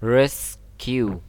rescue.